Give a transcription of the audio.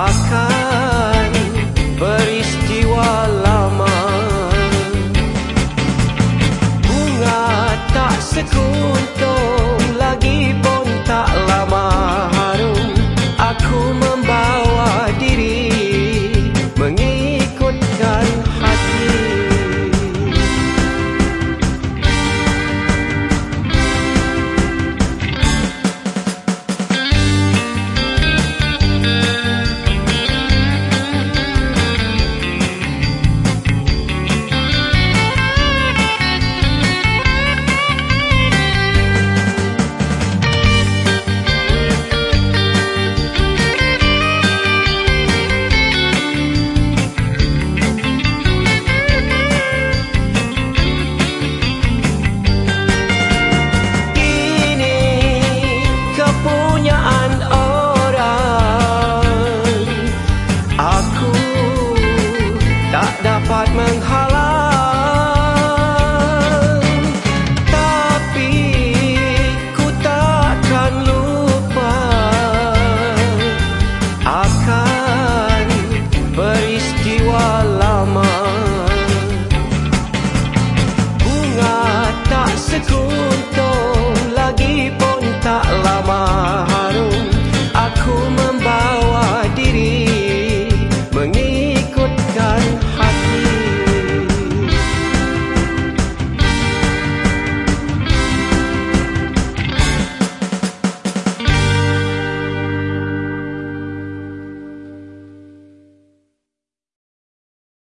I'll come. and